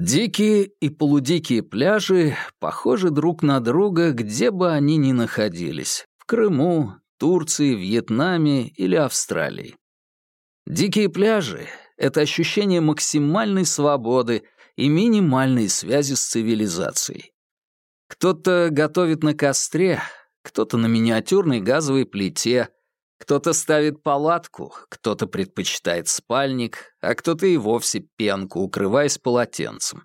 Дикие и полудикие пляжи похожи друг на друга, где бы они ни находились — в Крыму, Турции, Вьетнаме или Австралии. Дикие пляжи — это ощущение максимальной свободы и минимальной связи с цивилизацией. Кто-то готовит на костре, кто-то на миниатюрной газовой плите, кто-то ставит палатку, кто-то предпочитает спальник, а кто-то и вовсе пенку, укрываясь полотенцем.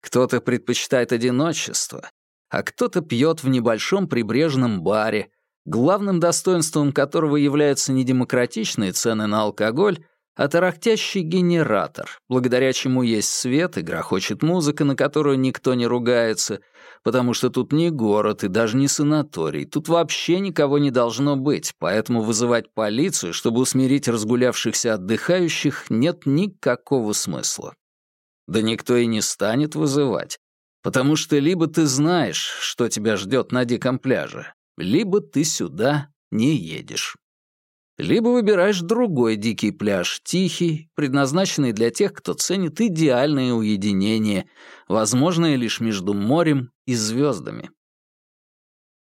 Кто-то предпочитает одиночество, а кто-то пьет в небольшом прибрежном баре, главным достоинством которого являются не демократичные цены на алкоголь, а тарахтящий генератор, благодаря чему есть свет и грохочет музыка, на которую никто не ругается, потому что тут не город и даже не санаторий, тут вообще никого не должно быть, поэтому вызывать полицию, чтобы усмирить разгулявшихся отдыхающих, нет никакого смысла. Да никто и не станет вызывать, потому что либо ты знаешь, что тебя ждет на диком пляже, либо ты сюда не едешь. Либо выбираешь другой дикий пляж, тихий, предназначенный для тех, кто ценит идеальное уединение, возможное лишь между морем и звездами.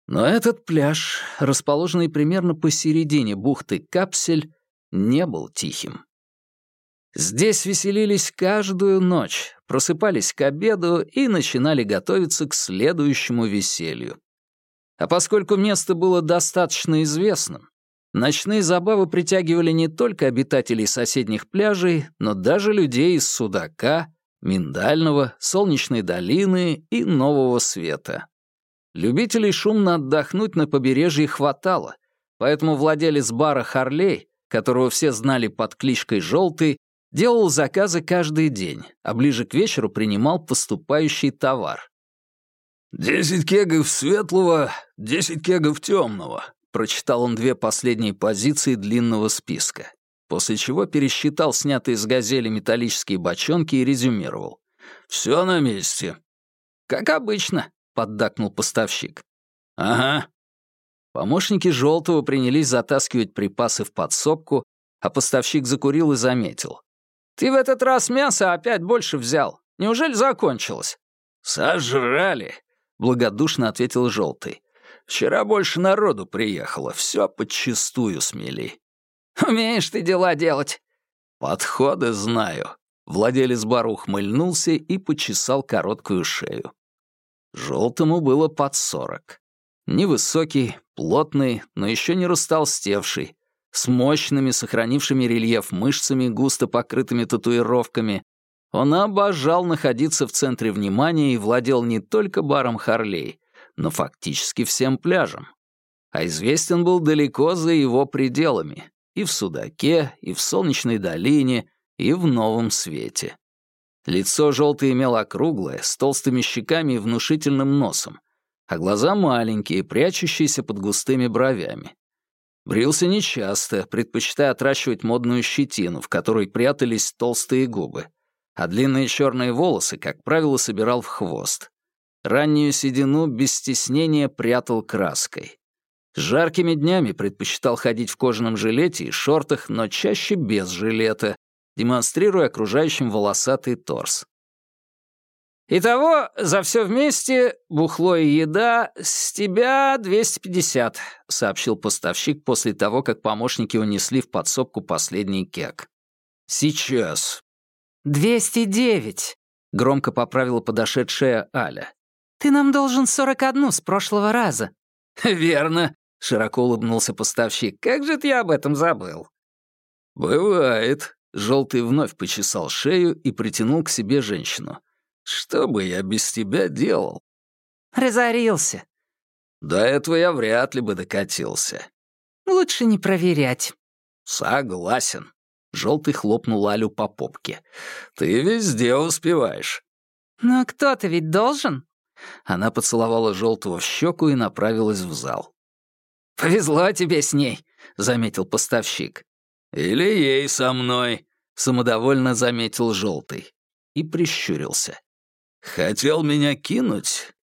Но этот пляж, расположенный примерно посередине бухты Капсель, не был тихим. Здесь веселились каждую ночь, просыпались к обеду и начинали готовиться к следующему веселью. А поскольку место было достаточно известным, Ночные забавы притягивали не только обитателей соседних пляжей, но даже людей из Судака, Миндального, Солнечной долины и Нового Света. Любителей шумно отдохнуть на побережье хватало, поэтому владелец бара «Харлей», которого все знали под кличкой «Желтый», делал заказы каждый день, а ближе к вечеру принимал поступающий товар. «Десять кегов светлого, десять кегов темного», Прочитал он две последние позиции длинного списка, после чего пересчитал снятые с газели металлические бочонки и резюмировал. «Все на месте». «Как обычно», — поддакнул поставщик. «Ага». Помощники Желтого принялись затаскивать припасы в подсобку, а поставщик закурил и заметил. «Ты в этот раз мясо опять больше взял. Неужели закончилось?» «Сожрали», — благодушно ответил Желтый. Вчера больше народу приехало, все подчистую смели. Умеешь ты дела делать. Подходы знаю. Владелец бара ухмыльнулся и почесал короткую шею. Желтому было под сорок. Невысокий, плотный, но еще не растолстевший, с мощными, сохранившими рельеф мышцами, густо покрытыми татуировками. Он обожал находиться в центре внимания и владел не только баром Харлей, но фактически всем пляжем. А известен был далеко за его пределами, и в Судаке, и в Солнечной долине, и в Новом Свете. Лицо желтое имело округлое, с толстыми щеками и внушительным носом, а глаза маленькие, прячущиеся под густыми бровями. Брился нечасто, предпочитая отращивать модную щетину, в которой прятались толстые губы, а длинные черные волосы, как правило, собирал в хвост. Раннюю седину без стеснения прятал краской. Жаркими днями предпочитал ходить в кожаном жилете и шортах, но чаще без жилета, демонстрируя окружающим волосатый торс. «Итого, за все вместе, бухло и еда, с тебя 250», — сообщил поставщик после того, как помощники унесли в подсобку последний кек. «Сейчас». «209», — громко поправила подошедшая Аля. Ты нам должен сорок одну с прошлого раза». «Верно», — широко улыбнулся поставщик. «Как же я об этом забыл?» «Бывает». Желтый вновь почесал шею и притянул к себе женщину. «Что бы я без тебя делал?» «Разорился». «До этого я вряд ли бы докатился». «Лучше не проверять». «Согласен». Желтый хлопнул Алю по попке. «Ты везде успеваешь». «Но кто-то ведь должен?» Она поцеловала желтого в щеку и направилась в зал. «Повезло тебе с ней», — заметил поставщик. «Или ей со мной», — самодовольно заметил желтый. И прищурился. «Хотел меня кинуть?»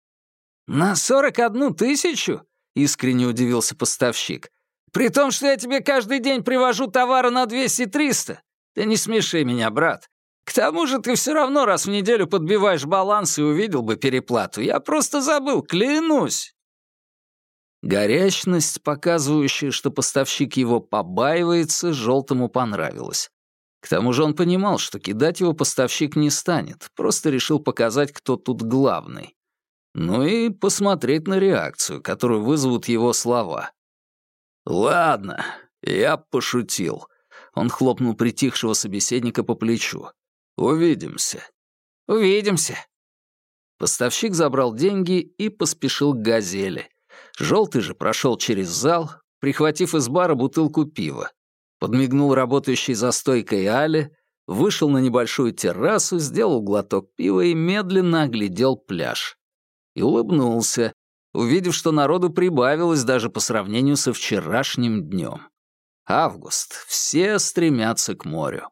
«На сорок одну тысячу?» — искренне удивился поставщик. «При том, что я тебе каждый день привожу товара на двести-триста. Ты не смеши меня, брат. К тому же ты все равно раз в неделю подбиваешь баланс и увидел бы переплату. Я просто забыл, клянусь!» Горячность, показывающая, что поставщик его побаивается, желтому понравилась. К тому же он понимал, что кидать его поставщик не станет, просто решил показать, кто тут главный. Ну и посмотреть на реакцию, которую вызовут его слова. «Ладно, я пошутил». Он хлопнул притихшего собеседника по плечу. «Увидимся». «Увидимся». Поставщик забрал деньги и поспешил к «Газели». Желтый же прошел через зал, прихватив из бара бутылку пива. Подмигнул работающей за стойкой Але, вышел на небольшую террасу, сделал глоток пива и медленно оглядел пляж. И улыбнулся, увидев, что народу прибавилось даже по сравнению со вчерашним днем. Август. Все стремятся к морю.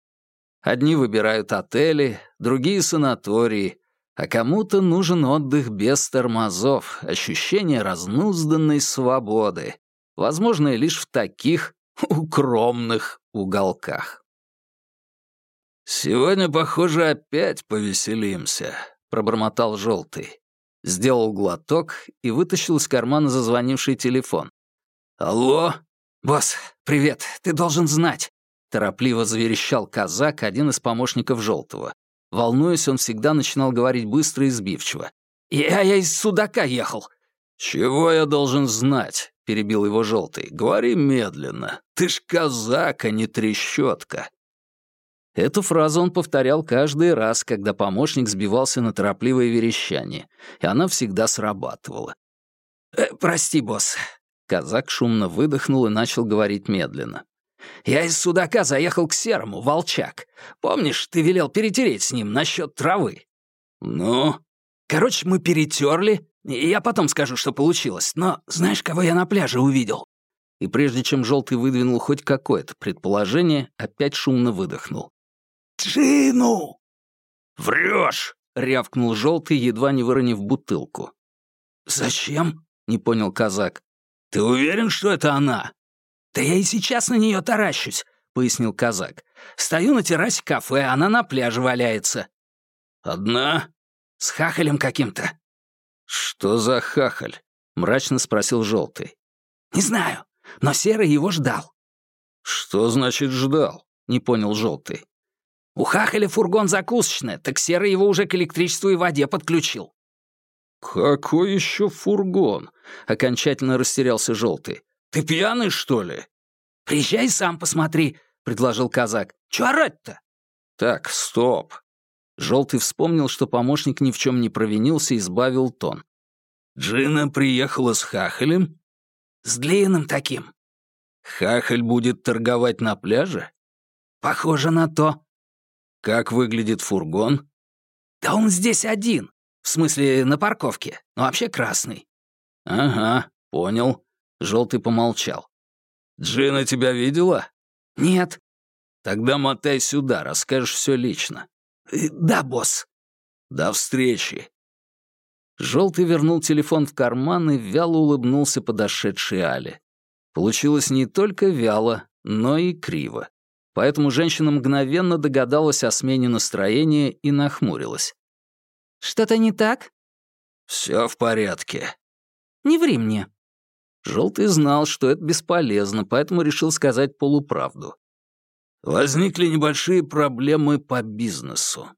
Одни выбирают отели, другие — санатории, а кому-то нужен отдых без тормозов, ощущение разнузданной свободы, возможное лишь в таких укромных уголках. «Сегодня, похоже, опять повеселимся», — пробормотал Желтый. Сделал глоток и вытащил из кармана зазвонивший телефон. «Алло?» «Босс, привет, ты должен знать», — торопливо заверещал казак, один из помощников Желтого. Волнуясь, он всегда начинал говорить быстро и сбивчиво. «Я, я из Судака ехал». «Чего я должен знать?» — перебил его Желтый. «Говори медленно. Ты ж казак, а не трещотка». Эту фразу он повторял каждый раз, когда помощник сбивался на торопливое верещание, и она всегда срабатывала. «Э, «Прости, босс». Казак шумно выдохнул и начал говорить медленно. Я из Судака заехал к Серому, Волчак. Помнишь, ты велел перетереть с ним насчет травы?» «Ну?» «Короче, мы перетерли, я потом скажу, что получилось. Но знаешь, кого я на пляже увидел?» И прежде чем Желтый выдвинул хоть какое-то предположение, опять шумно выдохнул. «Джину!» «Врешь!» — рявкнул Желтый, едва не выронив бутылку. «Зачем?» — не понял казак. «Ты уверен, что это она?» «Да я и сейчас на нее таращусь», — пояснил казак. «Стою на террасе кафе, она на пляже валяется». «Одна?» «С хахалем каким-то». «Что за хахаль?» — мрачно спросил Желтый. «Не знаю, но Серый его ждал». «Что значит ждал?» — не понял Желтый. «У хахаля фургон закусочная, так Серый его уже к электричеству и воде подключил». «Какой еще фургон?» — окончательно растерялся Желтый. Ты пьяный, что ли?» «Приезжай сам посмотри», — предложил казак. «Чё орать-то?» «Так, стоп». Желтый вспомнил, что помощник ни в чем не провинился и сбавил тон. «Джина приехала с Хахалем?» «С длинным таким». «Хахаль будет торговать на пляже?» «Похоже на то». «Как выглядит фургон?» «Да он здесь один. В смысле, на парковке. Но вообще красный». «Ага, понял. Желтый помолчал. «Джина тебя видела?» «Нет». «Тогда мотай сюда, расскажешь все лично». Э, «Да, босс». «До встречи». Желтый вернул телефон в карман и вяло улыбнулся подошедшей Але. Получилось не только вяло, но и криво. Поэтому женщина мгновенно догадалась о смене настроения и нахмурилась. «Что-то не так?» «Все в порядке». «Не ври мне». Желтый знал, что это бесполезно, поэтому решил сказать полуправду. Возникли небольшие проблемы по бизнесу.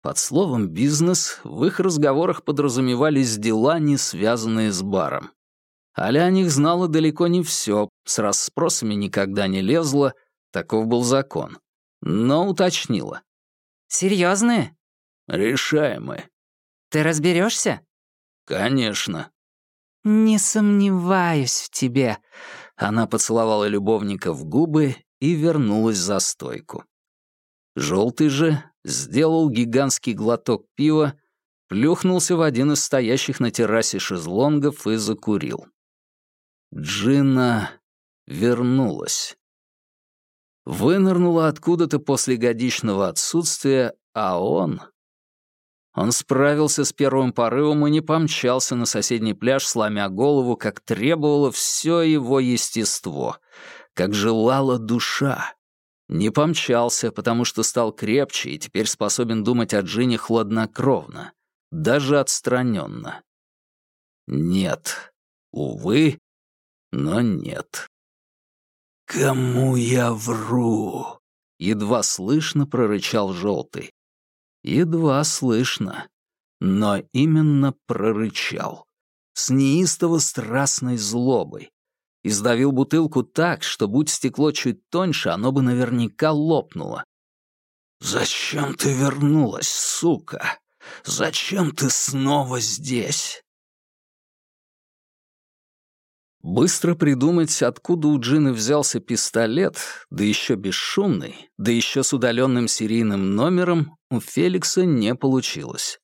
Под словом «бизнес» в их разговорах подразумевались дела, не связанные с баром. Аля о них знала далеко не все, с расспросами никогда не лезла, таков был закон. Но уточнила. «Серьезные?» «Решаемые». «Ты разберешься? «Конечно». «Не сомневаюсь в тебе». Она поцеловала любовника в губы и вернулась за стойку. Желтый же сделал гигантский глоток пива, плюхнулся в один из стоящих на террасе шезлонгов и закурил. Джина вернулась. Вынырнула откуда-то после годичного отсутствия, а он он справился с первым порывом и не помчался на соседний пляж, сломя голову, как требовало все его естество, как желала душа. Не помчался, потому что стал крепче и теперь способен думать о Джине хладнокровно, даже отстраненно. Нет. Увы, но нет. «Кому я вру?» — едва слышно прорычал Желтый. Едва слышно, но именно прорычал. С неистово-страстной злобой. Издавил бутылку так, что, будь стекло чуть тоньше, оно бы наверняка лопнуло. «Зачем ты вернулась, сука? Зачем ты снова здесь?» Быстро придумать, откуда у Джины взялся пистолет, да еще бесшумный, да еще с удаленным серийным номером, у Феликса не получилось.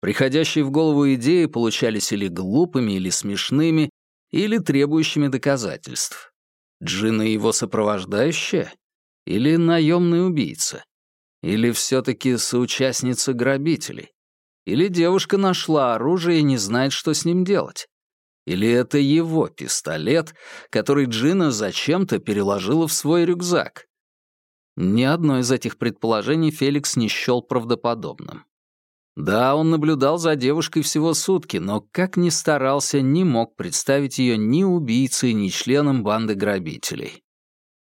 Приходящие в голову идеи получались или глупыми, или смешными, или требующими доказательств. Джина его сопровождающая? Или наемный убийца? Или все-таки соучастница грабителей? Или девушка нашла оружие и не знает, что с ним делать? Или это его пистолет, который Джина зачем-то переложила в свой рюкзак? Ни одно из этих предположений Феликс не счел правдоподобным. Да, он наблюдал за девушкой всего сутки, но, как ни старался, не мог представить ее ни убийцей, ни членом банды грабителей.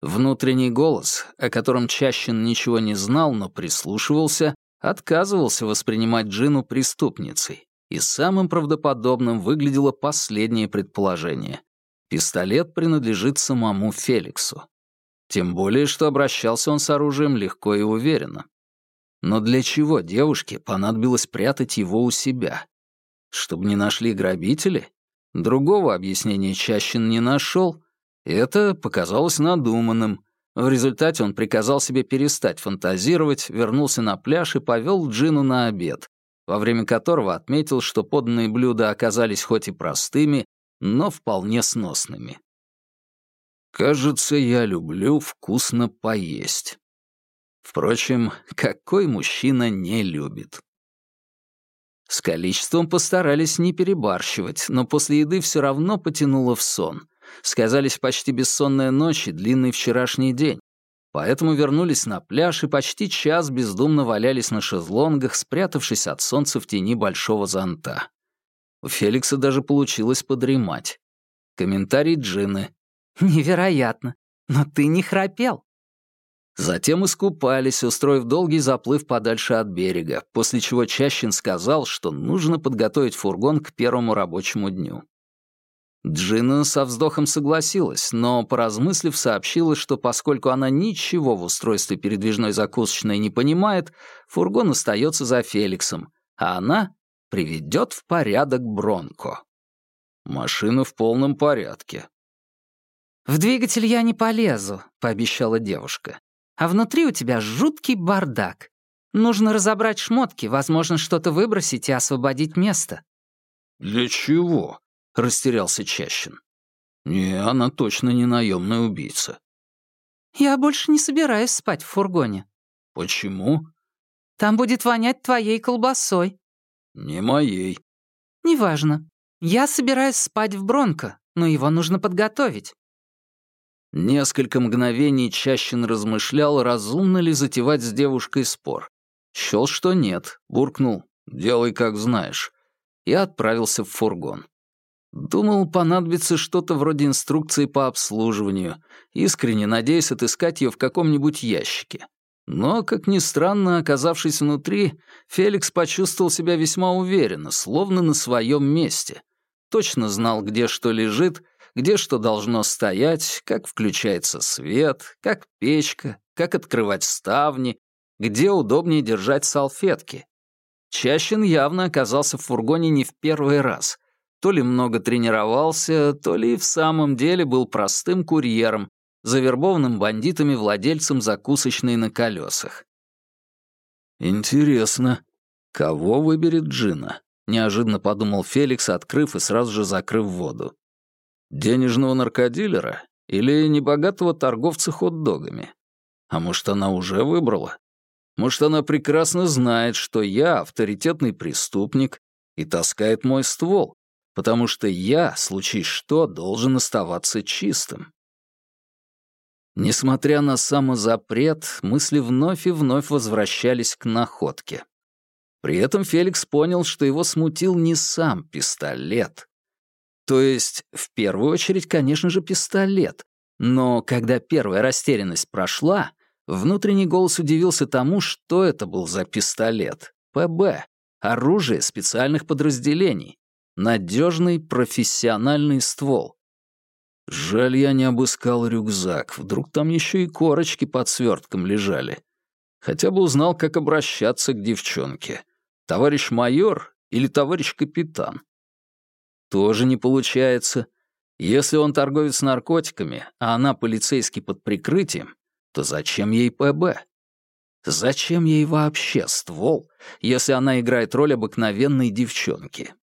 Внутренний голос, о котором Чащин ничего не знал, но прислушивался, отказывался воспринимать Джину преступницей и самым правдоподобным выглядело последнее предположение. Пистолет принадлежит самому Феликсу. Тем более, что обращался он с оружием легко и уверенно. Но для чего девушке понадобилось прятать его у себя? Чтобы не нашли грабители? Другого объяснения Чащин не нашел. Это показалось надуманным. В результате он приказал себе перестать фантазировать, вернулся на пляж и повел Джину на обед, во время которого отметил, что поданные блюда оказались хоть и простыми, но вполне сносными. «Кажется, я люблю вкусно поесть». Впрочем, какой мужчина не любит? С количеством постарались не перебарщивать, но после еды все равно потянуло в сон. Сказались почти бессонная ночь и длинный вчерашний день. Поэтому вернулись на пляж и почти час бездумно валялись на шезлонгах, спрятавшись от солнца в тени большого зонта. У Феликса даже получилось подремать. Комментарий Джины. «Невероятно! Но ты не храпел!» Затем искупались, устроив долгий заплыв подальше от берега, после чего Чащин сказал, что нужно подготовить фургон к первому рабочему дню. Джина со вздохом согласилась, но, поразмыслив, сообщила, что поскольку она ничего в устройстве передвижной закусочной не понимает, фургон остается за Феликсом, а она приведет в порядок Бронко. Машина в полном порядке. «В двигатель я не полезу», — пообещала девушка. «А внутри у тебя жуткий бардак. Нужно разобрать шмотки, возможно, что-то выбросить и освободить место». «Для чего?» — растерялся Чащин. «Не, она точно не наемная убийца». «Я больше не собираюсь спать в фургоне». «Почему?» «Там будет вонять твоей колбасой». «Не моей». «Неважно. Я собираюсь спать в Бронко, но его нужно подготовить». Несколько мгновений Чащин размышлял, разумно ли затевать с девушкой спор. Счел, что нет, буркнул «делай, как знаешь», и отправился в фургон. Думал, понадобится что-то вроде инструкции по обслуживанию, искренне надеясь отыскать ее в каком-нибудь ящике. Но, как ни странно, оказавшись внутри, Феликс почувствовал себя весьма уверенно, словно на своем месте. Точно знал, где что лежит, где что должно стоять, как включается свет, как печка, как открывать ставни, где удобнее держать салфетки. Чащин явно оказался в фургоне не в первый раз — то ли много тренировался, то ли в самом деле был простым курьером, завербованным бандитами владельцем закусочной на колесах. «Интересно, кого выберет Джина?» — неожиданно подумал Феликс, открыв и сразу же закрыв воду. «Денежного наркодилера или небогатого торговца хот-догами? А может, она уже выбрала? Может, она прекрасно знает, что я авторитетный преступник и таскает мой ствол, потому что я, случись что, должен оставаться чистым. Несмотря на самозапрет, мысли вновь и вновь возвращались к находке. При этом Феликс понял, что его смутил не сам пистолет. То есть, в первую очередь, конечно же, пистолет. Но когда первая растерянность прошла, внутренний голос удивился тому, что это был за пистолет. ПБ. Оружие специальных подразделений. Надежный профессиональный ствол. Жаль, я не обыскал рюкзак. Вдруг там еще и корочки под свертком лежали. Хотя бы узнал, как обращаться к девчонке. Товарищ майор или товарищ капитан? Тоже не получается. Если он торговец наркотиками, а она полицейский под прикрытием, то зачем ей ПБ? Зачем ей вообще ствол, если она играет роль обыкновенной девчонки?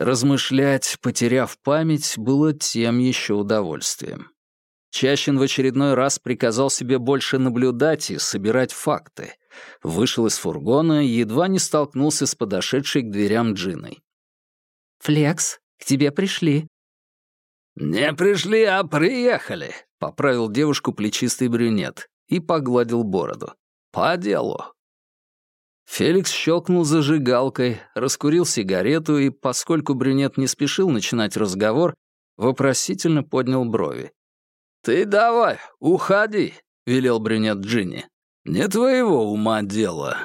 Размышлять, потеряв память, было тем еще удовольствием. Чащин в очередной раз приказал себе больше наблюдать и собирать факты. Вышел из фургона и едва не столкнулся с подошедшей к дверям Джиной. «Флекс, к тебе пришли». «Не пришли, а приехали», — поправил девушку плечистый брюнет и погладил бороду. «По делу». Феликс щелкнул зажигалкой, раскурил сигарету и, поскольку брюнет не спешил начинать разговор, вопросительно поднял брови. «Ты давай, уходи», — велел брюнет Джинни. «Не твоего ума дело».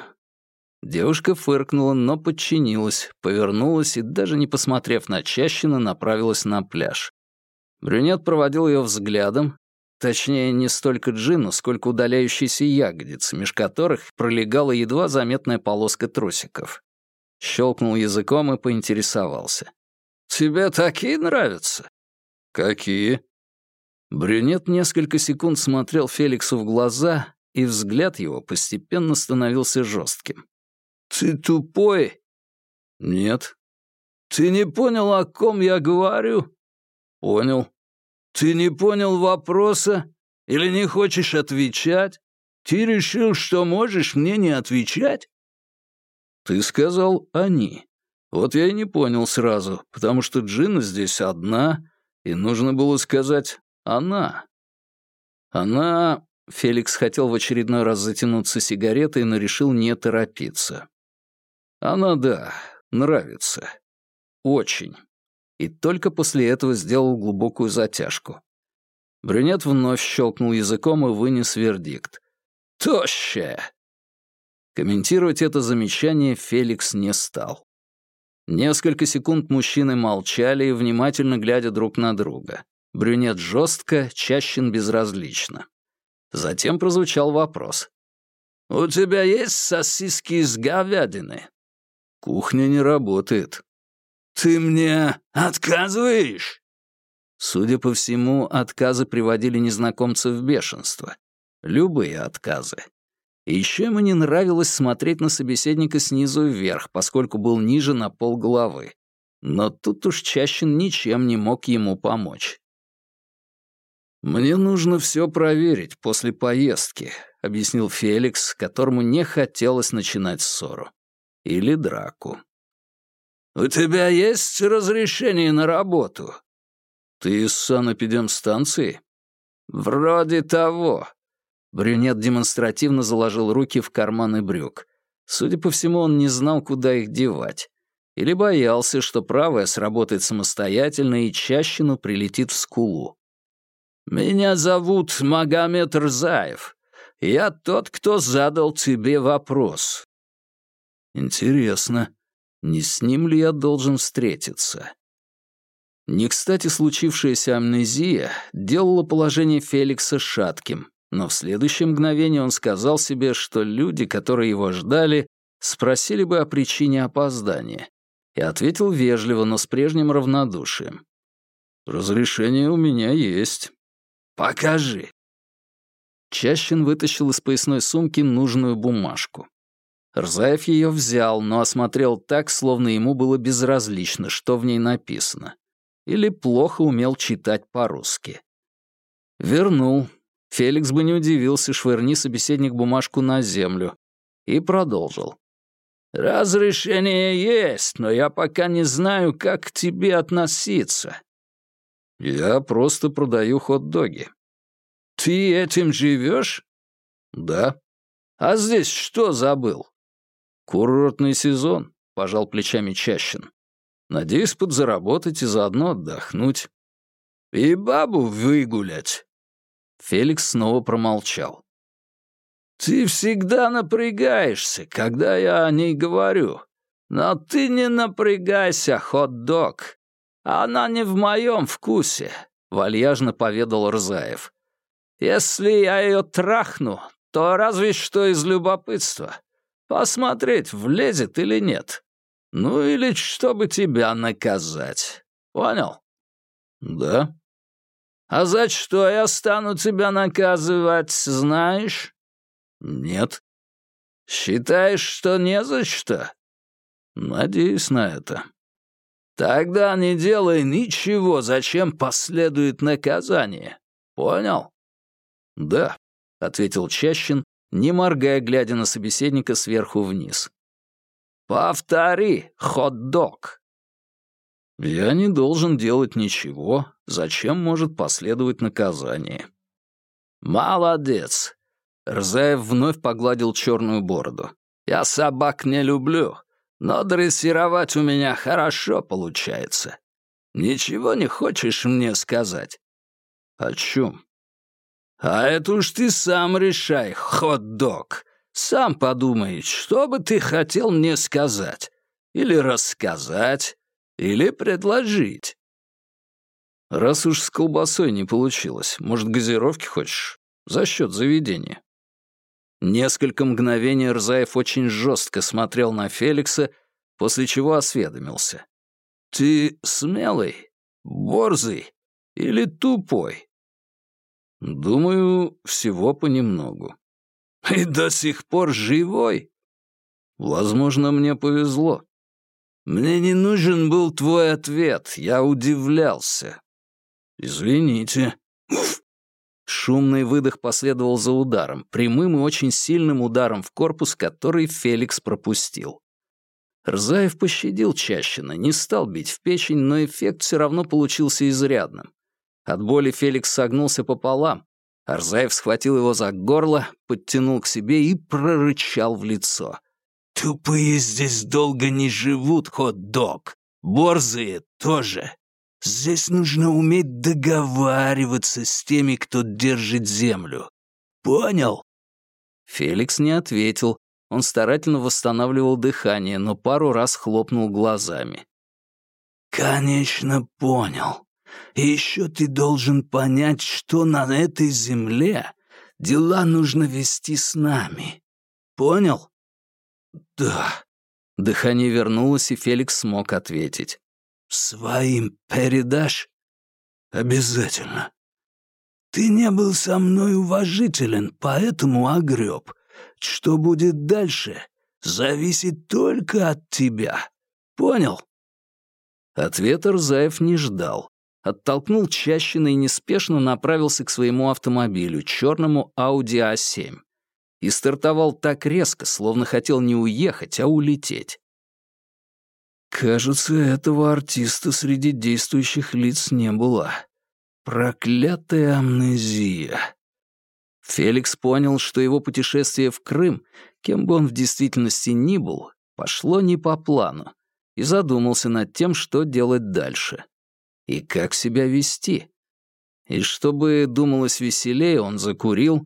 Девушка фыркнула, но подчинилась, повернулась и, даже не посмотрев на Чащина, направилась на пляж. Брюнет проводил ее взглядом, точнее, не столько Джину, сколько удаляющейся ягодицы, меж которых пролегала едва заметная полоска трусиков. Щелкнул языком и поинтересовался. «Тебе такие нравятся?» «Какие?» Брюнет несколько секунд смотрел Феликсу в глаза, и взгляд его постепенно становился жестким. «Ты тупой?» «Нет». «Ты не понял, о ком я говорю?» «Понял». «Ты не понял вопроса? Или не хочешь отвечать? Ты решил, что можешь мне не отвечать?» «Ты сказал «они». Вот я и не понял сразу, потому что Джина здесь одна, и нужно было сказать она. Она... Феликс хотел в очередной раз затянуться сигаретой, но решил не торопиться. Она, да, нравится. Очень. И только после этого сделал глубокую затяжку. Брюнет вновь щелкнул языком и вынес вердикт. «Тощая!» Комментировать это замечание Феликс не стал. Несколько секунд мужчины молчали, внимательно глядя друг на друга. Брюнет жестко, Чащин безразлично. Затем прозвучал вопрос. «У тебя есть сосиски из говядины?» «Кухня не работает». «Ты мне отказываешь?» Судя по всему, отказы приводили незнакомца в бешенство. Любые отказы. И еще ему не нравилось смотреть на собеседника снизу вверх, поскольку был ниже на пол головы. Но тут уж Чащин ничем не мог ему помочь. «Мне нужно все проверить после поездки», — объяснил Феликс, которому не хотелось начинать ссору. Или драку. «У тебя есть разрешение на работу?» «Ты из санэпидемстанции?» «Вроде того». Брюнет демонстративно заложил руки в карманы брюк. Судя по всему, он не знал, куда их девать. Или боялся, что правая сработает самостоятельно и чащину прилетит в скулу. «Меня зовут Магомед Рзаев. Я тот, кто задал тебе вопрос». «Интересно, не с ним ли я должен встретиться?» Не кстати случившаяся амнезия делала положение Феликса шатким, но в следующее мгновение он сказал себе, что люди, которые его ждали, спросили бы о причине опоздания, и ответил вежливо, но с прежним равнодушием. «Разрешение у меня есть». «Покажи». Чащин вытащил из поясной сумки нужную бумажку. Рзаев ее взял, но осмотрел так, словно ему было безразлично, что в ней написано. Или плохо умел читать по-русски. Вернул. Феликс бы не удивился, швырни собеседник бумажку на землю. И продолжил. «Разрешение есть, но я пока не знаю, как к тебе относиться. «Я просто продаю хот-доги». Ты этим живешь? Да. А здесь что забыл? Курортный сезон, пожал плечами Чащин. Надеюсь подзаработать и заодно отдохнуть. И бабу выгулять. Феликс снова промолчал. Ты всегда напрягаешься, когда я о ней говорю. Но ты не напрягайся, хот-дог. Она не в моем вкусе, вальяжно поведал Рзаев. Если я ее трахну, то разве что из любопытства. Посмотреть, влезет или нет. Ну или чтобы тебя наказать. Понял? Да. А за что я стану тебя наказывать, знаешь? Нет. Считаешь, что не за что? Надеюсь на это. Тогда не делай ничего, зачем последует наказание. Понял? Да, ответил Чащин, не моргая, глядя на собеседника сверху вниз. Повтори, хот-дог. Я не должен делать ничего, зачем может последовать наказание. Молодец. Рзаев вновь погладил черную бороду. Я собак не люблю, но дрессировать у меня хорошо получается. Ничего не хочешь мне сказать? О чем? А это уж ты сам решай, хот-дог. Сам подумай, что бы ты хотел мне сказать? Или рассказать? Или предложить? Раз уж с колбасой не получилось, может, газировки хочешь? За счет заведения. Несколько мгновений Рзаев очень жестко смотрел на Феликса, после чего осведомился. «Ты смелый, борзый или тупой?» «Думаю, всего понемногу». «И до сих пор живой?» «Возможно, мне повезло». «Мне не нужен был твой ответ, я удивлялся». «Извините». Шумный выдох последовал за ударом, прямым и очень сильным ударом в корпус, который Феликс пропустил. Рзаев пощадил Чащина, не стал бить в печень, но эффект все равно получился изрядным. От боли Феликс согнулся пополам. Арзаев схватил его за горло, подтянул к себе и прорычал в лицо. «Тупые здесь долго не живут, хот-дог. Борзые тоже. Здесь нужно уметь договариваться с теми, кто держит землю. Понял?» Феликс не ответил. Он старательно восстанавливал дыхание, но пару раз хлопнул глазами. «Конечно, понял. И еще ты должен понять, что на этой земле дела нужно вести с нами. Понял?» «Да». Дыхание вернулось, и Феликс смог ответить. «Своим передашь?» «Обязательно. Ты не был со мной уважителен, поэтому огреб. Что будет дальше, зависит только от тебя. Понял?» Ответа Рзаев не ждал. Оттолкнул Чащина и неспешно направился к своему автомобилю, черному Audi A7. И стартовал так резко, словно хотел не уехать, а улететь. Кажется, этого артиста среди действующих лиц не было. Проклятая амнезия. Феликс понял, что его путешествие в Крым, кем бы он в действительности ни был, пошло не по плану, и задумался над тем, что делать дальше. И как себя вести. И чтобы думалось веселее, он закурил,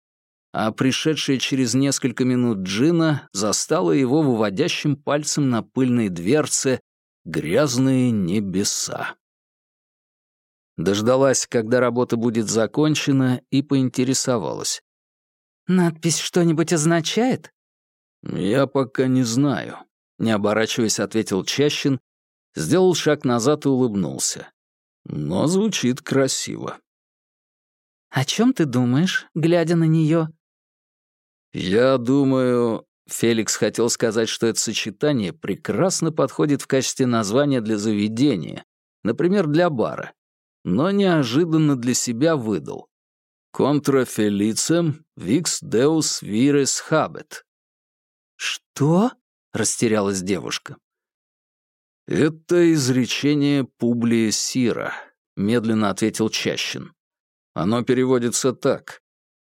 а пришедшая через несколько минут Джина застала его выводящим пальцем на пыльной дверце грязные небеса. Дождалась, когда работа будет закончена, и поинтересовалась. «Надпись что-нибудь означает?» «Я пока не знаю», — не оборачиваясь, ответил Чащин, сделал шаг назад и улыбнулся. «Но звучит красиво». «О чем ты думаешь, глядя на нее?» «Я думаю...» Феликс хотел сказать, что это сочетание прекрасно подходит в качестве названия для заведения, например, для бара, но неожиданно для себя выдал. «Контра Фелицем викс деус вирес хабет». «Что?» — растерялась девушка. «Это изречение Публия Сира», — медленно ответил Чащин. «Оно переводится так.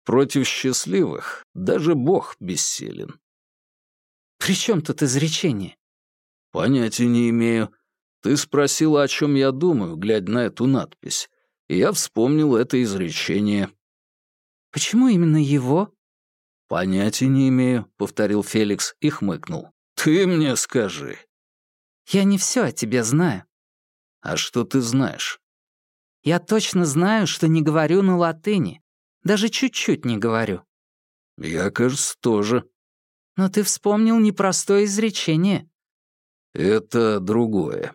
Против счастливых даже Бог бессилен. «При чем тут изречение?» «Понятия не имею. Ты спросила, о чем я думаю, глядя на эту надпись. И я вспомнил это изречение». «Почему именно его?» «Понятия не имею», — повторил Феликс и хмыкнул. «Ты мне скажи». «Я не все о тебе знаю». «А что ты знаешь?» «Я точно знаю, что не говорю на латыни. Даже чуть-чуть не говорю». «Я, кажется, тоже». Но ты вспомнил непростое изречение. Это другое.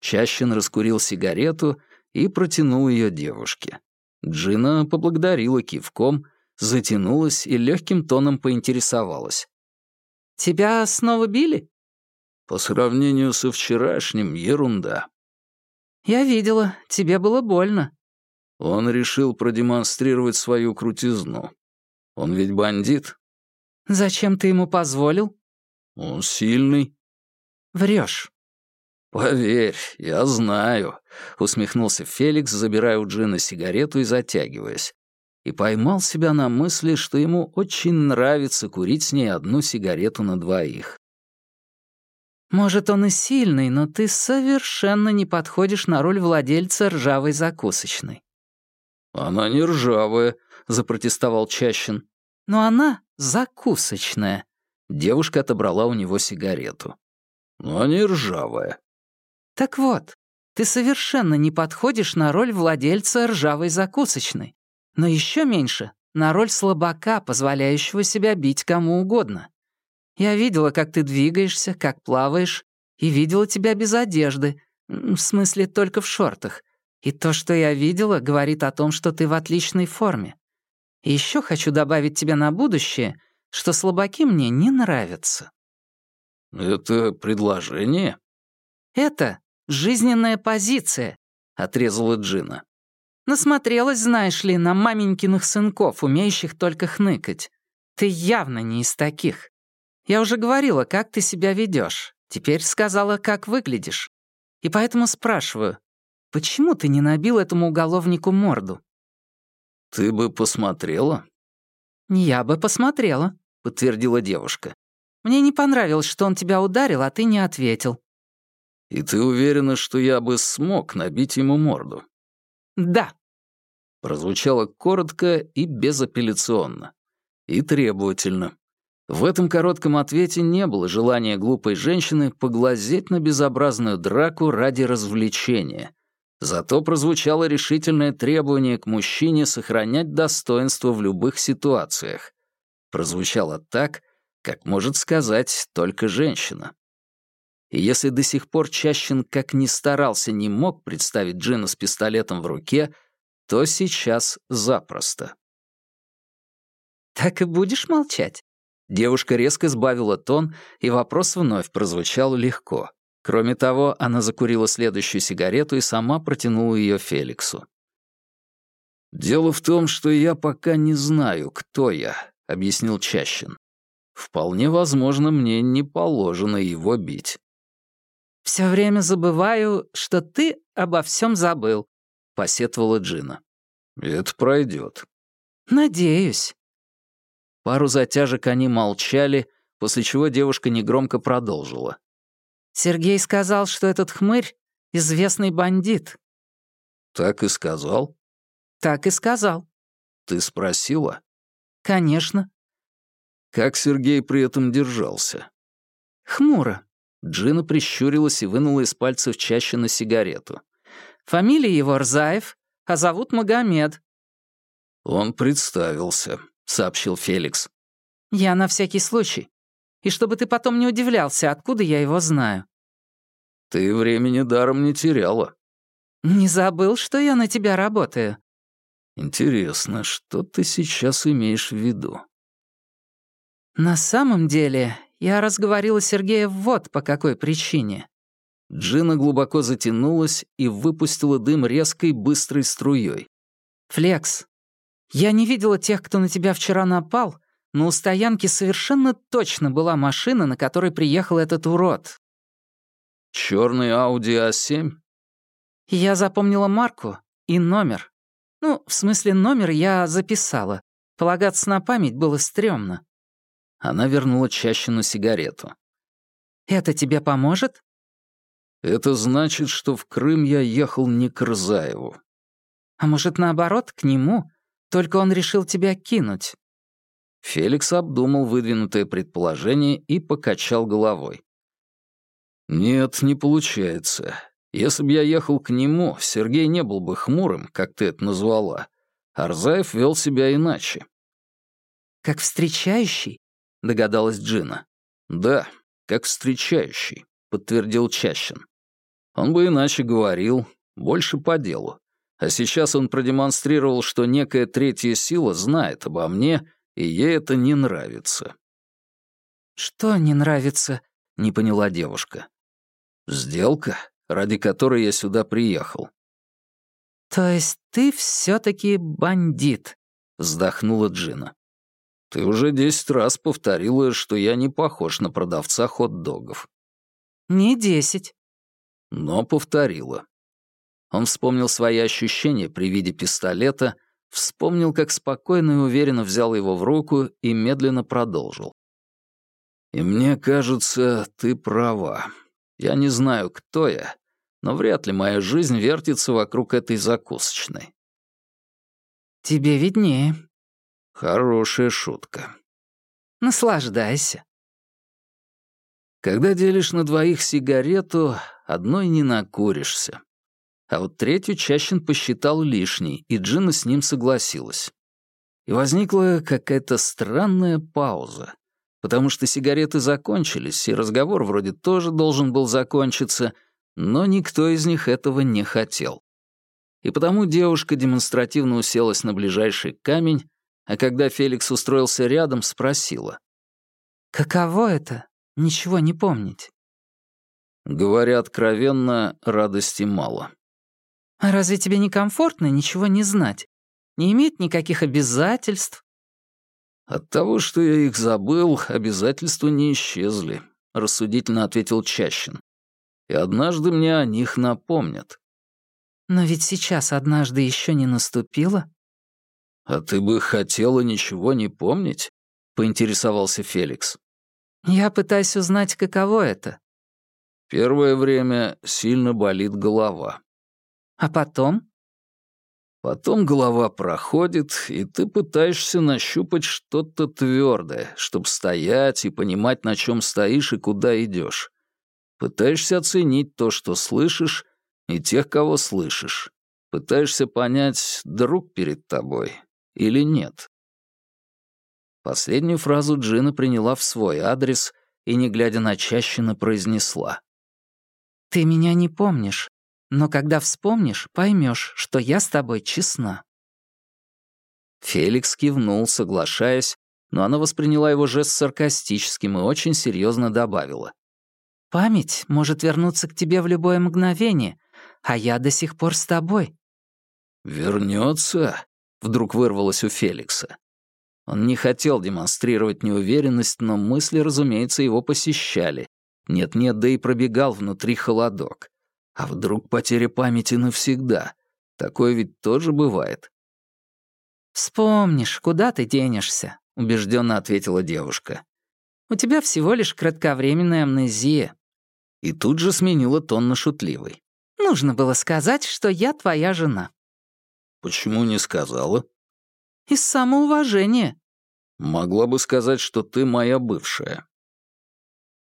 Чащин раскурил сигарету и протянул ее девушке. Джина поблагодарила кивком, затянулась и легким тоном поинтересовалась. «Тебя снова били?» «По сравнению со вчерашним, ерунда». «Я видела, тебе было больно». Он решил продемонстрировать свою крутизну. Он ведь бандит, «Зачем ты ему позволил?» «Он сильный». «Врешь». «Поверь, я знаю», — усмехнулся Феликс, забирая у Джина сигарету и затягиваясь. И поймал себя на мысли, что ему очень нравится курить с ней одну сигарету на двоих. «Может, он и сильный, но ты совершенно не подходишь на роль владельца ржавой закусочной». «Она не ржавая», — запротестовал Чащин. «Но она закусочная». Девушка отобрала у него сигарету. «Но не ржавая». «Так вот, ты совершенно не подходишь на роль владельца ржавой закусочной, но еще меньше — на роль слабака, позволяющего себя бить кому угодно. Я видела, как ты двигаешься, как плаваешь, и видела тебя без одежды, в смысле только в шортах. И то, что я видела, говорит о том, что ты в отличной форме. И еще хочу добавить тебе на будущее, что слабаки мне не нравятся». «Это предложение?» «Это жизненная позиция», — отрезала Джина. «Насмотрелась, знаешь ли, на маменькиных сынков, умеющих только хныкать. Ты явно не из таких. Я уже говорила, как ты себя ведешь. Теперь сказала, как выглядишь. И поэтому спрашиваю, почему ты не набил этому уголовнику морду?» «Ты бы посмотрела?» «Я бы посмотрела», — подтвердила девушка. «Мне не понравилось, что он тебя ударил, а ты не ответил». «И ты уверена, что я бы смог набить ему морду?» «Да». Прозвучало коротко и безапелляционно. И требовательно. В этом коротком ответе не было желания глупой женщины поглазеть на безобразную драку ради развлечения, Зато прозвучало решительное требование к мужчине сохранять достоинство в любых ситуациях. Прозвучало так, как может сказать только женщина. И если до сих пор Чащин как ни старался не мог представить Джина с пистолетом в руке, то сейчас запросто. «Так и будешь молчать?» Девушка резко сбавила тон, и вопрос вновь прозвучал легко. Кроме того, она закурила следующую сигарету и сама протянула ее Феликсу. «Дело в том, что я пока не знаю, кто я», — объяснил Чащин. «Вполне возможно, мне не положено его бить». «Все время забываю, что ты обо всем забыл», — посетовала Джина. «Это пройдет». «Надеюсь». Пару затяжек они молчали, после чего девушка негромко продолжила. Сергей сказал, что этот хмырь — известный бандит». «Так и сказал?» «Так и сказал». «Ты спросила?» «Конечно». «Как Сергей при этом держался?» «Хмуро». Джина прищурилась и вынула из пальцев чаще на сигарету. «Фамилия его Рзаев, а зовут Магомед». «Он представился», — сообщил Феликс. «Я на всякий случай и чтобы ты потом не удивлялся, откуда я его знаю». «Ты времени даром не теряла». «Не забыл, что я на тебя работаю?» «Интересно, что ты сейчас имеешь в виду?» «На самом деле, я разговорила Сергея вот по какой причине». Джина глубоко затянулась и выпустила дым резкой быстрой струей. «Флекс, я не видела тех, кто на тебя вчера напал, но у стоянки совершенно точно была машина, на которой приехал этот урод. Черный Audi A7? Я запомнила марку и номер. Ну, в смысле, номер я записала. Полагаться на память было стрёмно». Она вернула Чащину сигарету. «Это тебе поможет?» «Это значит, что в Крым я ехал не к Рзаеву». «А может, наоборот, к нему? Только он решил тебя кинуть». Феликс обдумал выдвинутое предположение и покачал головой. «Нет, не получается. Если бы я ехал к нему, Сергей не был бы хмурым, как ты это назвала. Арзаев вел себя иначе». «Как встречающий?» — догадалась Джина. «Да, как встречающий», — подтвердил Чащин. «Он бы иначе говорил, больше по делу. А сейчас он продемонстрировал, что некая третья сила знает обо мне, и ей это не нравится». «Что не нравится?» — не поняла девушка. «Сделка, ради которой я сюда приехал». «То есть ты все таки бандит?» — вздохнула Джина. «Ты уже десять раз повторила, что я не похож на продавца хот-догов». «Не десять». Но повторила. Он вспомнил свои ощущения при виде пистолета, вспомнил, как спокойно и уверенно взял его в руку и медленно продолжил. «И мне кажется, ты права. Я не знаю, кто я, но вряд ли моя жизнь вертится вокруг этой закусочной». «Тебе виднее». «Хорошая шутка». «Наслаждайся». Когда делишь на двоих сигарету, одной не накуришься. А вот третью Чащин посчитал лишней, и Джина с ним согласилась. И возникла какая-то странная пауза потому что сигареты закончились, и разговор вроде тоже должен был закончиться, но никто из них этого не хотел. И потому девушка демонстративно уселась на ближайший камень, а когда Феликс устроился рядом, спросила. «Каково это? Ничего не помнить?» Говоря откровенно, радости мало. «А разве тебе некомфортно ничего не знать? Не иметь никаких обязательств, «От того, что я их забыл, обязательства не исчезли», — рассудительно ответил Чащин. «И однажды мне о них напомнят». «Но ведь сейчас однажды еще не наступило». «А ты бы хотела ничего не помнить?» — поинтересовался Феликс. «Я пытаюсь узнать, каково это». «Первое время сильно болит голова». «А потом?» Потом голова проходит, и ты пытаешься нащупать что-то твердое, чтобы стоять и понимать, на чем стоишь и куда идешь. Пытаешься оценить то, что слышишь, и тех, кого слышишь. Пытаешься понять, друг перед тобой или нет. Последнюю фразу Джина приняла в свой адрес и, не глядя на Чащина, произнесла. «Ты меня не помнишь, но когда вспомнишь, поймешь, что я с тобой честна». Феликс кивнул, соглашаясь, но она восприняла его жест саркастическим и очень серьезно добавила. «Память может вернуться к тебе в любое мгновение, а я до сих пор с тобой». «Вернется?» — вдруг вырвалось у Феликса. Он не хотел демонстрировать неуверенность, но мысли, разумеется, его посещали. Нет-нет, да и пробегал внутри холодок. А вдруг потеря памяти навсегда? Такое ведь тоже бывает. «Вспомнишь, куда ты денешься», — убежденно ответила девушка. «У тебя всего лишь кратковременная амнезия». И тут же сменила тон на шутливый. «Нужно было сказать, что я твоя жена». «Почему не сказала?» «Из самоуважения». «Могла бы сказать, что ты моя бывшая».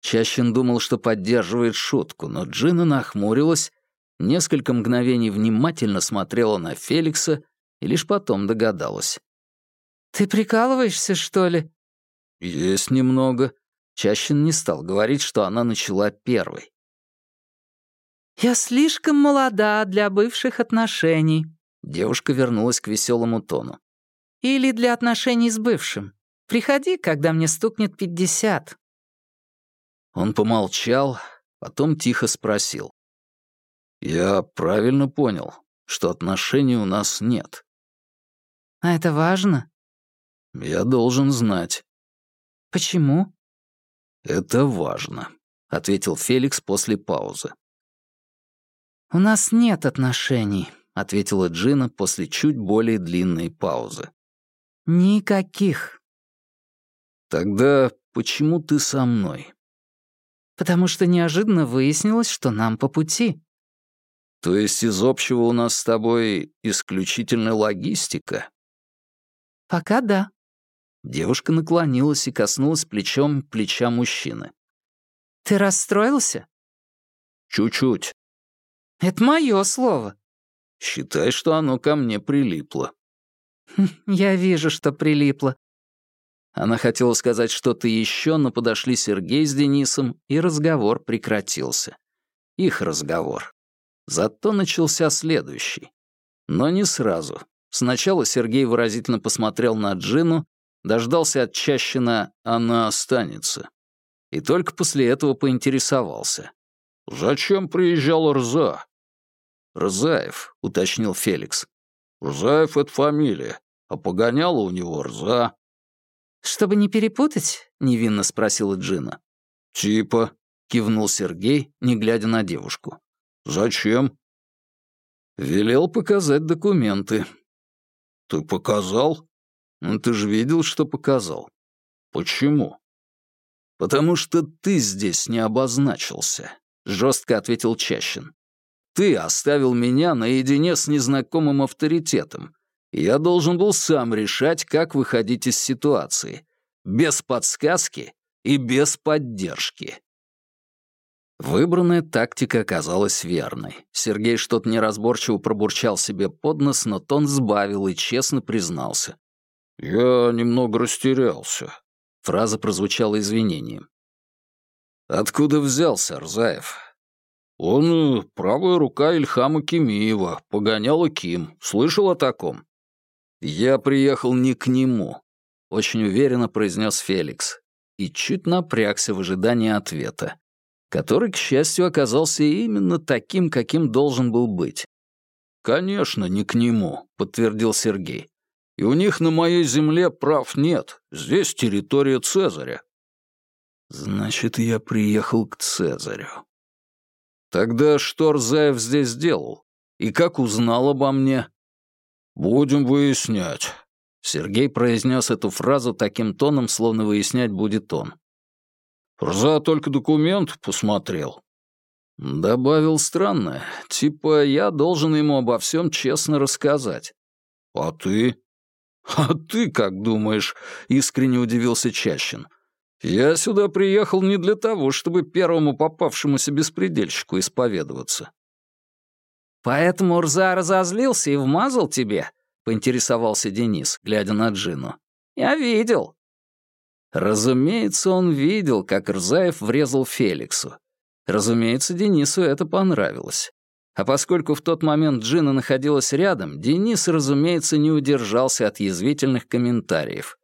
Чащин думал, что поддерживает шутку, но Джина нахмурилась, несколько мгновений внимательно смотрела на Феликса и лишь потом догадалась. «Ты прикалываешься, что ли?» «Есть немного». Чащин не стал говорить, что она начала первой. «Я слишком молода для бывших отношений», — девушка вернулась к веселому тону. «Или для отношений с бывшим. Приходи, когда мне стукнет пятьдесят. Он помолчал, потом тихо спросил. «Я правильно понял, что отношений у нас нет». «А это важно?» «Я должен знать». «Почему?» «Это важно», — ответил Феликс после паузы. «У нас нет отношений», — ответила Джина после чуть более длинной паузы. Никаких. Тогда почему ты со мной? Потому что неожиданно выяснилось, что нам по пути. То есть из общего у нас с тобой исключительно логистика? Пока да. Девушка наклонилась и коснулась плечом плеча мужчины. Ты расстроился? Чуть-чуть. Это мое слово. Считай, что оно ко мне прилипло. Я вижу, что прилипло. Она хотела сказать что-то еще, но подошли Сергей с Денисом, и разговор прекратился. Их разговор. Зато начался следующий. Но не сразу. Сначала Сергей выразительно посмотрел на Джину, дождался от Чащина «она останется». И только после этого поинтересовался. «Зачем приезжал Рза?» «Рзаев», — уточнил Феликс. «Рзаев — это фамилия, а погоняла у него Рза». «Чтобы не перепутать?» — невинно спросила Джина. «Типа», — кивнул Сергей, не глядя на девушку. «Зачем?» «Велел показать документы». «Ты показал?» «Ну, ты же видел, что показал». «Почему?» «Потому что ты здесь не обозначился», — жестко ответил Чащин. «Ты оставил меня наедине с незнакомым авторитетом, я должен был сам решать, как выходить из ситуации, без подсказки и без поддержки». Выбранная тактика оказалась верной. Сергей что-то неразборчиво пробурчал себе под нос, но тон сбавил и честно признался. «Я немного растерялся». Фраза прозвучала извинением. «Откуда взялся Рзаев?» «Он э, правая рука Ильхама Кимиева, погоняла Ким. Слышал о таком?» «Я приехал не к нему», — очень уверенно произнес Феликс. И чуть напрягся в ожидании ответа который, к счастью, оказался именно таким, каким должен был быть. «Конечно, не к нему», — подтвердил Сергей. «И у них на моей земле прав нет. Здесь территория Цезаря». «Значит, я приехал к Цезарю». «Тогда что Рзаев здесь делал? И как узнал обо мне?» «Будем выяснять». Сергей произнес эту фразу таким тоном, словно выяснять будет он. Рза только документ посмотрел. Добавил странное, типа я должен ему обо всем честно рассказать. А ты? А ты как думаешь? Искренне удивился Чащин. Я сюда приехал не для того, чтобы первому попавшемуся беспредельщику исповедоваться. Поэтому Рза разозлился и вмазал тебе? Поинтересовался Денис, глядя на Джину. Я видел. Разумеется, он видел, как Рзаев врезал Феликсу. Разумеется, Денису это понравилось. А поскольку в тот момент Джина находилась рядом, Денис, разумеется, не удержался от язвительных комментариев.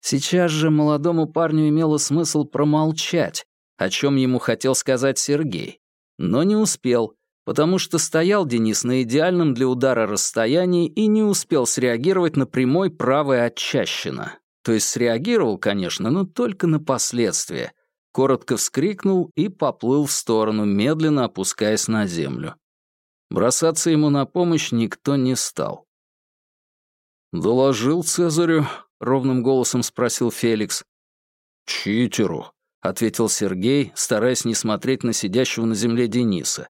Сейчас же молодому парню имело смысл промолчать, о чем ему хотел сказать Сергей, но не успел, потому что стоял Денис на идеальном для удара расстоянии и не успел среагировать на прямой правый от. То есть среагировал, конечно, но только на последствия. Коротко вскрикнул и поплыл в сторону, медленно опускаясь на землю. Бросаться ему на помощь никто не стал. «Доложил Цезарю?» — ровным голосом спросил Феликс. «Читеру», — ответил Сергей, стараясь не смотреть на сидящего на земле Дениса.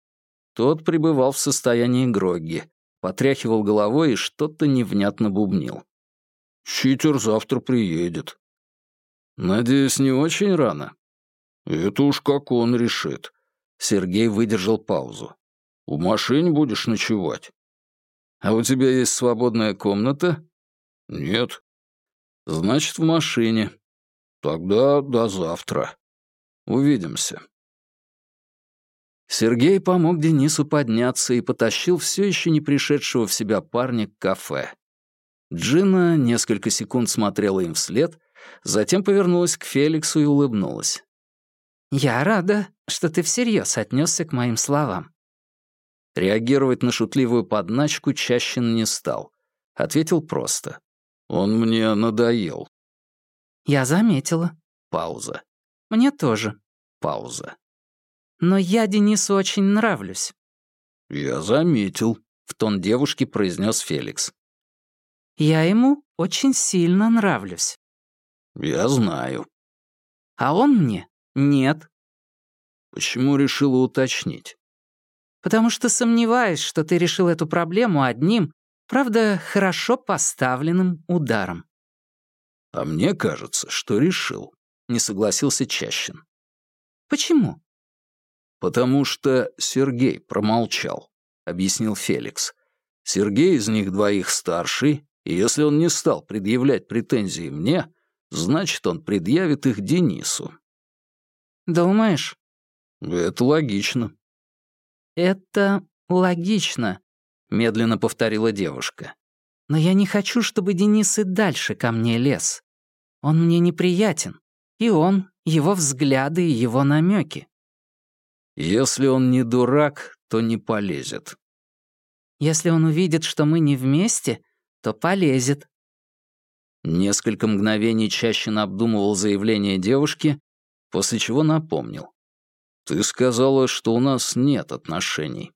Тот пребывал в состоянии грогги, потряхивал головой и что-то невнятно бубнил. Читер завтра приедет. Надеюсь, не очень рано. Это уж как он решит. Сергей выдержал паузу. В машине будешь ночевать? А у тебя есть свободная комната? Нет. Значит, в машине. Тогда до завтра. Увидимся. Сергей помог Денису подняться и потащил все еще не пришедшего в себя парня к кафе. Джина несколько секунд смотрела им вслед, затем повернулась к Феликсу и улыбнулась. «Я рада, что ты всерьез отнесся к моим словам». Реагировать на шутливую подначку Чащин не стал. Ответил просто. «Он мне надоел». «Я заметила». Пауза. «Мне тоже». Пауза. «Но я Денису очень нравлюсь». «Я заметил», — в тон девушки произнес Феликс. Я ему очень сильно нравлюсь». «Я знаю». «А он мне нет». «Почему решила уточнить?» «Потому что сомневаюсь, что ты решил эту проблему одним, правда, хорошо поставленным ударом». «А мне кажется, что решил», — не согласился Чащин. «Почему?» «Потому что Сергей промолчал», — объяснил Феликс. «Сергей из них двоих старший, и если он не стал предъявлять претензии мне, значит, он предъявит их Денису». «Думаешь?» «Это логично». «Это логично», — медленно повторила девушка. «Но я не хочу, чтобы Денис и дальше ко мне лез. Он мне неприятен. И он, его взгляды и его намеки. Если он не дурак, то не полезет. Если он увидит, что мы не вместе, то полезет. Несколько мгновений чаще обдумывал заявление девушки, после чего напомнил. «Ты сказала, что у нас нет отношений».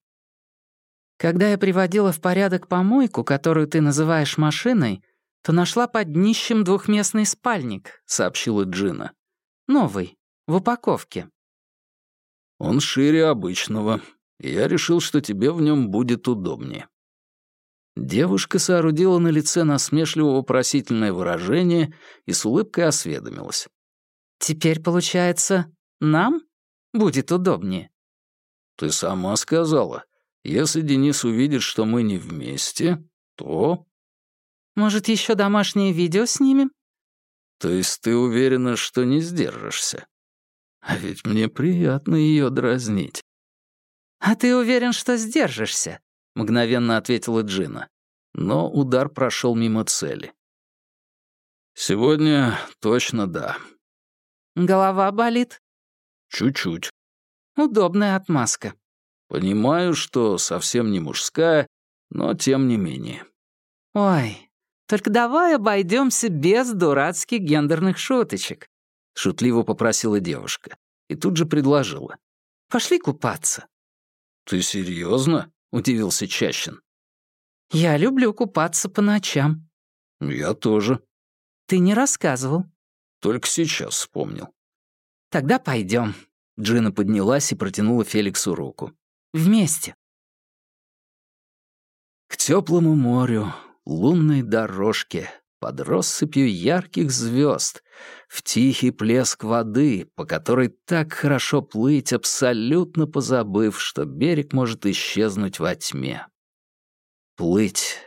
«Когда я приводила в порядок помойку, которую ты называешь машиной, то нашла под днищем двухместный спальник», — сообщила Джина. «Новый, в упаковке». Он шире обычного, и я решил, что тебе в нем будет удобнее». Девушка соорудила на лице насмешливо-вопросительное выражение и с улыбкой осведомилась. «Теперь, получается, нам будет удобнее?» «Ты сама сказала, если Денис увидит, что мы не вместе, то...» «Может, еще домашнее видео снимем?» «То есть ты уверена, что не сдержишься?» А ведь мне приятно ее дразнить. «А ты уверен, что сдержишься?» — мгновенно ответила Джина. Но удар прошел мимо цели. «Сегодня точно да». «Голова болит?» «Чуть-чуть». «Удобная отмазка». «Понимаю, что совсем не мужская, но тем не менее». «Ой, только давай обойдемся без дурацких гендерных шуточек. — шутливо попросила девушка. И тут же предложила. «Пошли купаться». «Ты серьезно? удивился Чащин. «Я люблю купаться по ночам». «Я тоже». «Ты не рассказывал». «Только сейчас вспомнил». «Тогда пойдем. Джина поднялась и протянула Феликсу руку. «Вместе». К теплому морю, лунной дорожке, под россыпью ярких звезд, в тихий плеск воды, по которой так хорошо плыть, абсолютно позабыв, что берег может исчезнуть во тьме. Плыть,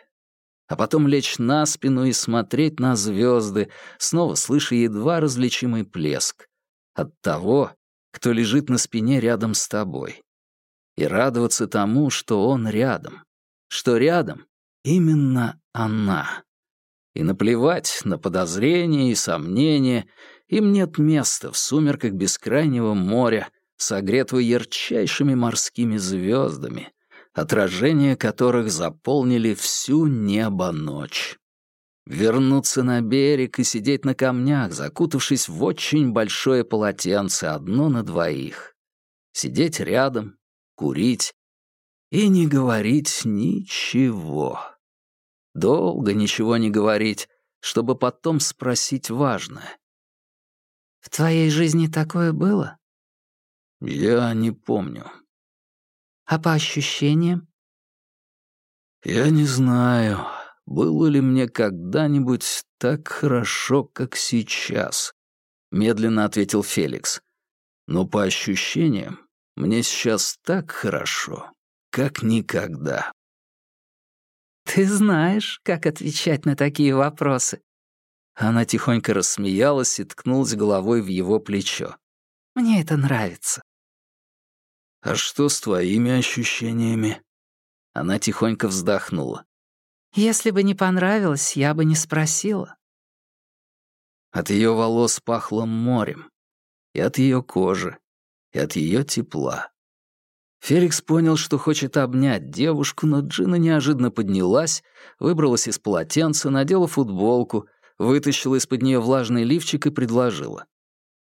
а потом лечь на спину и смотреть на звезды, снова слыша едва различимый плеск от того, кто лежит на спине рядом с тобой. И радоваться тому, что он рядом, что рядом именно она. И наплевать на подозрения и сомнения, им нет места в сумерках бескрайнего моря, согретого ярчайшими морскими звездами, отражения которых заполнили всю небо-ночь. Вернуться на берег и сидеть на камнях, закутавшись в очень большое полотенце, одно на двоих. Сидеть рядом, курить и не говорить ничего. Долго ничего не говорить, чтобы потом спросить важное. «В твоей жизни такое было?» «Я не помню». «А по ощущениям?» «Я не знаю, было ли мне когда-нибудь так хорошо, как сейчас», — медленно ответил Феликс. «Но по ощущениям мне сейчас так хорошо, как никогда». «Ты знаешь, как отвечать на такие вопросы». Она тихонько рассмеялась и ткнулась головой в его плечо. «Мне это нравится». «А что с твоими ощущениями?» Она тихонько вздохнула. «Если бы не понравилось, я бы не спросила». От ее волос пахло морем, и от ее кожи, и от ее тепла. Феликс понял, что хочет обнять девушку, но Джина неожиданно поднялась, выбралась из полотенца, надела футболку, вытащила из-под нее влажный лифчик и предложила.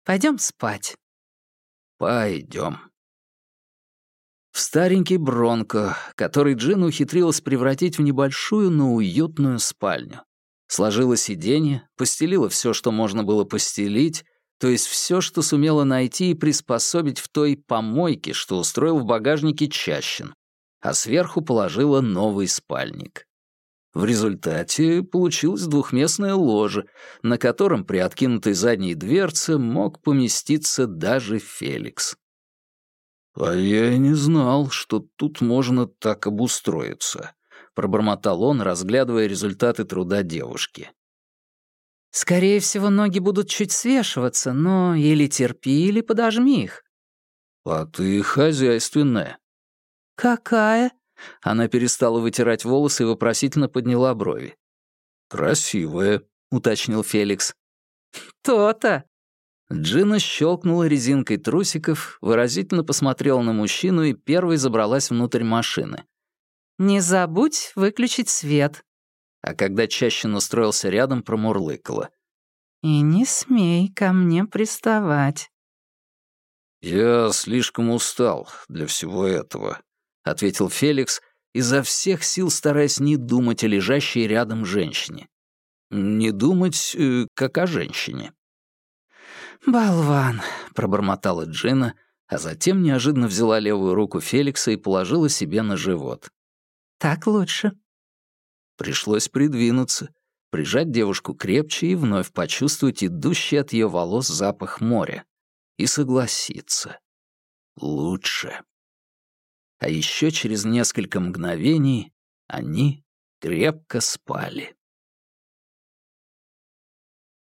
«Пойдем спать». «Пойдем». В старенький Бронко, который Джина ухитрилась превратить в небольшую, но уютную спальню. Сложила сиденье, постелила все, что можно было постелить, то есть все, что сумела найти и приспособить в той помойке, что устроил в багажнике Чащин, а сверху положила новый спальник. В результате получилось двухместное ложе, на котором при откинутой задней дверце мог поместиться даже Феликс. «А я и не знал, что тут можно так обустроиться», — пробормотал он, разглядывая результаты труда девушки. «Скорее всего, ноги будут чуть свешиваться, но или терпи, или подожми их». «А ты хозяйственная». «Какая?» Она перестала вытирать волосы и вопросительно подняла брови. «Красивая», — уточнил Феликс. «То-то». Джина щелкнула резинкой трусиков, выразительно посмотрела на мужчину и первой забралась внутрь машины. «Не забудь выключить свет». А когда Чащин устроился рядом, промурлыкала. «И не смей ко мне приставать». «Я слишком устал для всего этого», — ответил Феликс, изо всех сил стараясь не думать о лежащей рядом женщине. Не думать, э, как о женщине. «Болван», — пробормотала Джина, а затем неожиданно взяла левую руку Феликса и положила себе на живот. «Так лучше». Пришлось придвинуться, прижать девушку крепче и вновь почувствовать идущий от ее волос запах моря. И согласиться. Лучше. А еще через несколько мгновений они крепко спали.